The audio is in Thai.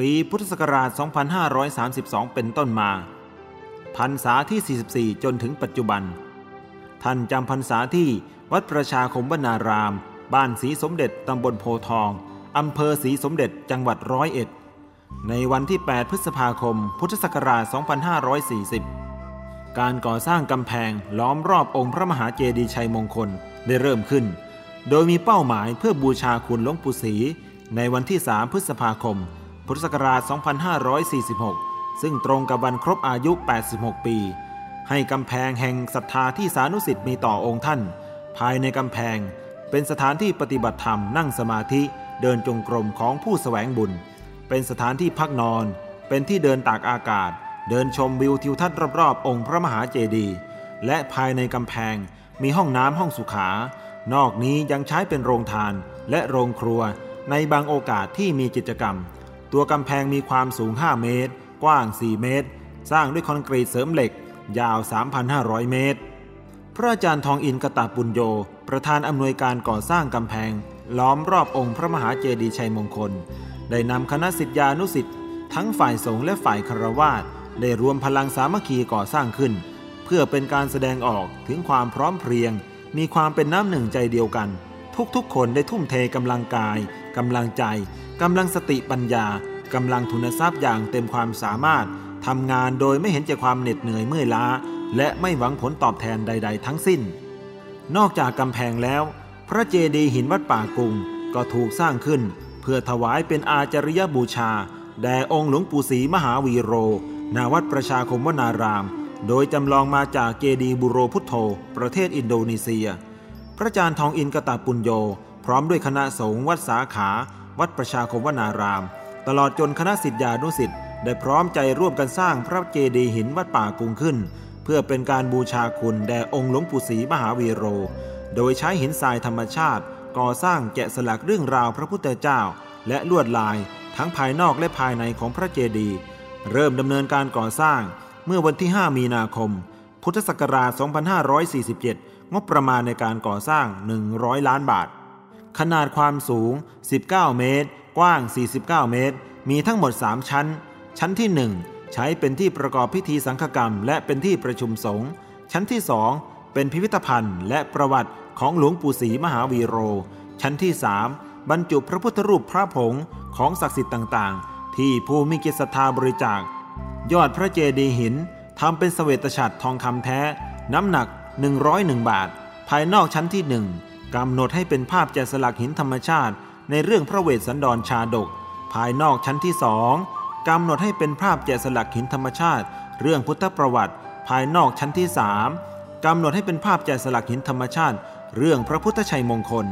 ปีพุทธศักราช 2532 เป็นต้นมา พรรษาที่ 44 จนถึงปัจจุบัน ท่านจำพรรษาที่วัดประชาคมวนาราม บ้านสีสมเด็จตำบลโพทอง อำเภอสีสมเด็จจังหวัดร้อยเอ็ด ในวันที่ 8 พฤษภาคม พุทธศักราช 2540 การก่อสร้างกำแพงล้อมรอบองค์พระมหาเจดีย์ชัยมงคลได้เริ่มขึ้น โดยมีเป้าหมายเพื่อบูชาคุณหลวงปู่ศรีในวันที่ 3 พฤษภาคม พุทธศักราช 2546 ซึ่งตรงกับวันครบอายุ 86 ปี ให้กำแพงแห่งศรัทธาที่สานุสิทธิ์มีต่อองค์ท่าน ภายในกำแพง เป็นสถานที่ปฏิบัติธรรมนั่งสมาธิเดินจงกรมของผู้สแสวงบุญ เป็นสถานที่พักนอน เป็นที่เดินตากอากาศ เดินชมวิวทิวทัศน์รอบๆองค์พระมหาเจดีย์และภายในกำแพงมีห้องน้ำห้องสุขา นอกนี้ยังใช้เป็นโรงทานและโรงครัวในบางโอกาสที่มีกิจกรรม ตัวกำแพงมีความสูง 5 เมตร กว้าง 4 เมตร สร้างด้วยคอนกรีตเสริมเหล็ก ยาว 3,500 เมตร พระอาจารย์ทองอินกตาปุญโย ประธานอำนวยการก่อสร้างกำแพง ล้อมรอบองค์พระมหาเจดีย์ชัยมงคล ได้นำคณะสิทธิานุสิทธิ์ทั้งฝ่ายสงฆ์และฝ่ายคารวาสได้รวมพลังสามัคคีก่อสร้างขึ้น เพื่อเป็นการแสดงออกถึงความพร้อมเพรียง มีความเป็นน้ำหนึ่งใจเดียวกัน ทุกๆ คนได้ทุ่มเทกำลังกาย กำลังใจ กำลังสติปัญญากำลังทุนทรัพย์อย่างเต็มความสามารถทำงานโดยไม่เห็นแก่ความเหน็ดเหนื่อยเมื่อยล้า และไม่หวังผลตอบแทนใด ๆ ทั้งสิ้น นอกจากกำแพงแล้ว พระเจดีย์หินวัดป่ากุงก็ถูกสร้างขึ้น เพื่อถวายเป็นอาจริยบูชา แด่องค์หลวงปู่ศรีมหาวีโร นาวัดประชาคมวนาราม โดยจำลองมาจากเจดีย์บุโรพุทโธ ประเทศอินโดนีเซีย พระอาจารย์ทองอินกตาปุญโย พร้อมด้วยคณะสงฆ์วัดสาขา วัดประชาคมวนาราม ตลอดจนคณะสิทธิานุสิทธิ์ได้พร้อมใจร่วมกันสร้างพระเจดีย์หินวัดป่ากุงขึ้น เพื่อเป็นการบูชาคุณแด่องค์หลวงปู่ศรีมหาวีโร โดยใช้หินทรายธรรมชาติ ก่อสร้างแกะสลักเรื่องราวพระพุทธเจ้า และลวดลาย ทั้งภายนอกและภายในของพระเจดีย์เริ่มดำเนินการก่อสร้างเมื่อวันที่ 5 มีนาคม พุทธศักราช 2547 งบประมาณในการก่อสร้าง 100 ล้านบาท ขนาดความสูง 19 เมตร กว้าง 49 เมตร มีทั้งหมด 3 ชั้น ชั้นที่ 1 ใช้เป็นที่ประกอบพิธีสังฆกรรม และเป็นที่ประชุมสงฆ์ ชั้นที่ 2 เป็นพิพิธภัณฑ์ และประวัติของหลวงปู่ศรีมหาวีโร ชั้นที่ 3 บรรจุพระพุทธรูปพระผงของศักดิ์สิทธิ์ต่าง ๆ ที่ผู้มีจิตศรัทธาบริจาค ยอดพระเจดีย์หินทำเป็นเสวตฉัตรทองคำแท้ น้ำหนัก 101 บาท ภายนอกชั้นที่ 1 กำหนดให้เป็นภาพแกะสลักหินธรรมชาติ ในเรื่องพระเวสสันดรชาดก ภายนอกชั้นที่สองกำหนดให้เป็นภาพแกะสลักหินธรรมชาติ เรื่องพุทธประวัติ ภายนอกชั้นที่สามกำหนดให้เป็นภาพแกะสลักหินธรรมชาติ เรื่องพระพุทธชัยมงคล